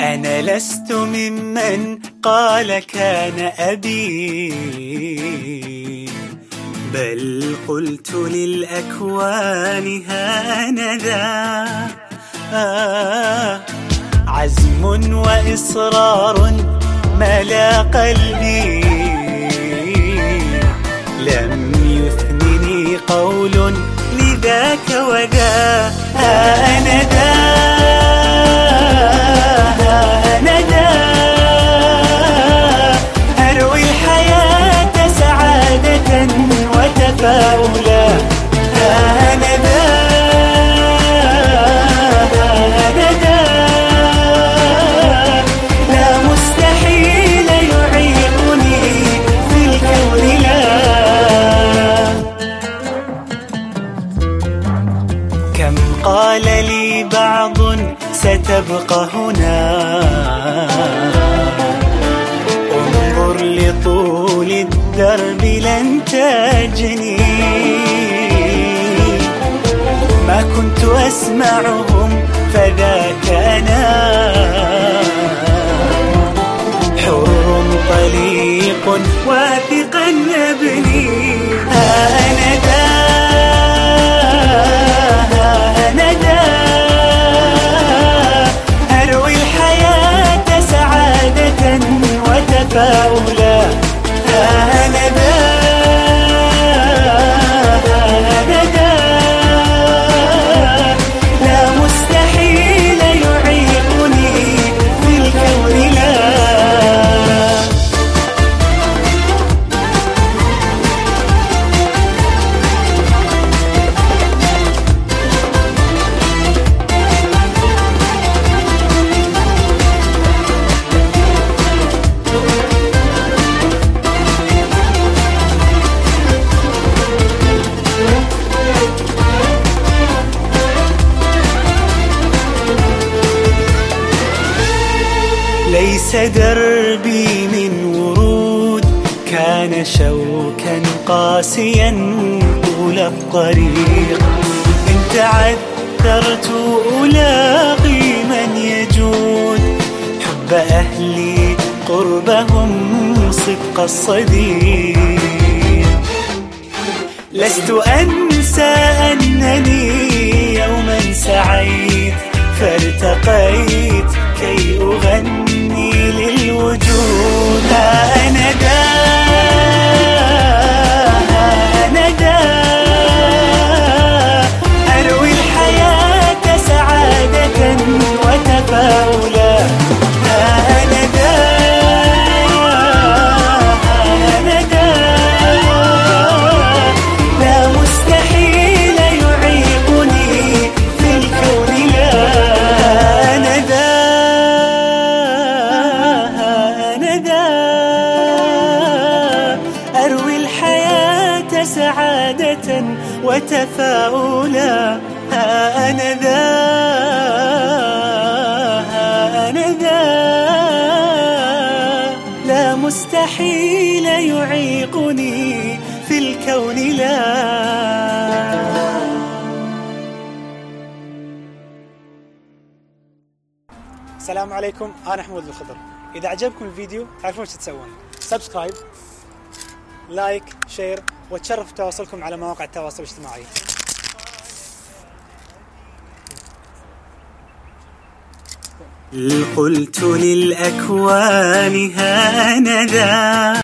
أنا لست ممن قال كان أبي. بل قلت للأكوان هانذا. آه عزم وإصرار ملا قلبي. لم يثنني قول لذاك وذا أنا لا مستحيل يعيقني في الكون لا كم قال لي بعض ستبقى هنا أسمعهم فذاك أنا حر طليق واثقا يبني أنا ذا أروي الحياة سعادة وتفاؤلا. أنا ذا ليس دربي من ورود. كان شوكا قاسيا طول الطريق. إن تعثرت ألاقي من يجود. حب أهلي قربهم صدق الصديق. لست أنسى أنني سعادة وتفاؤلا أنا ذا أنا ذا. لا مستحيل يعيقني في الكون لا. السلام عليكم أنا حمود الخضر. إذا عجبكم الفيديو تعرفون إيش تسوون. subscribe like share. وتشرف تواصلكم على مواقع التواصل الاجتماعي. قلت للأكوان هانذا